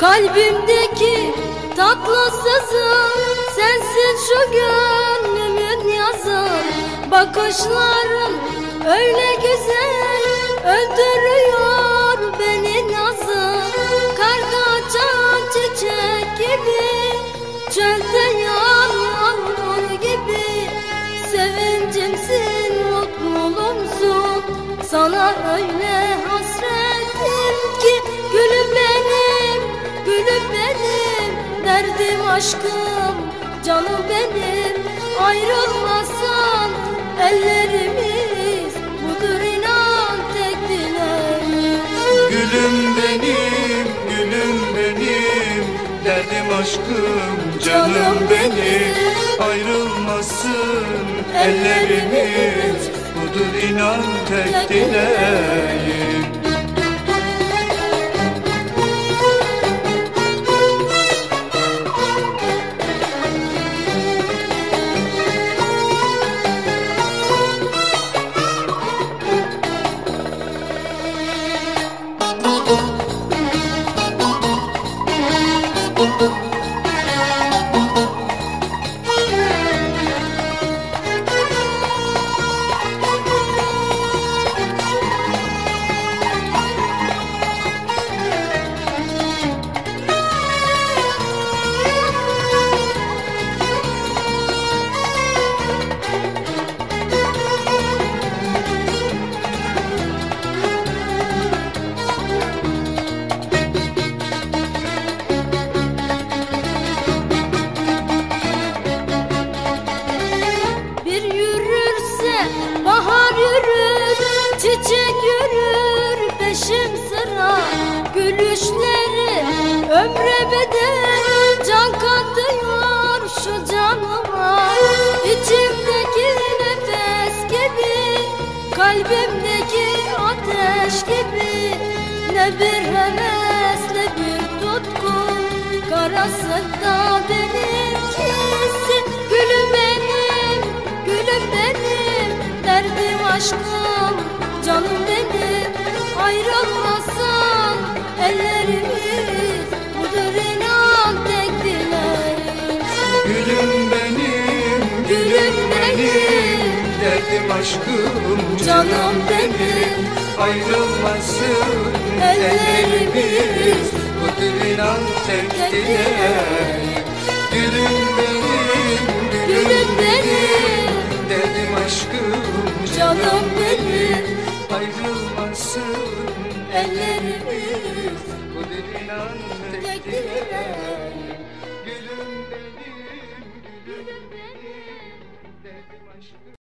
Kalbimdeki tatlı sızım Sensin şu gönlümün yazı. Bakışların öyle güzel Öldürüyor beni nazı. Karga açan çiçek gibi Çölde yan yağmur gibi. Sevincimsin mutluluğumsun Sana öyle Derdim aşkım, canım benim. Ayrılmasan ellerimiz Budur inan tek dileğim. Gülüm benim, gülüm benim. Derdim aşkım, canım benim. Ayrılmasın ellerimiz Budur inan tek dileğim bahar yürür Çiçek yürür peşim sıra. Gülüşleri ömre bedel Can katıyor şu canıma. İçimdeki nefes gibi Kalbimdeki ateş gibi. Ne bir heves ne bir tutku Karasında aşkım, canım benim. Ayrılmasan ellerimiz Budur inan tek dileğim Gülüm benim, Gülüm benim. Derdim aşkım, Canım benim. Ayrılmasın Ellerimiz Budur inan tek dileğim Gülüm benim, Gülüm benim Canım benim Ayrılmasın Ellerimiz Budur inan tek dileğim Gülüm benim, gülüm benim Derdim aşkım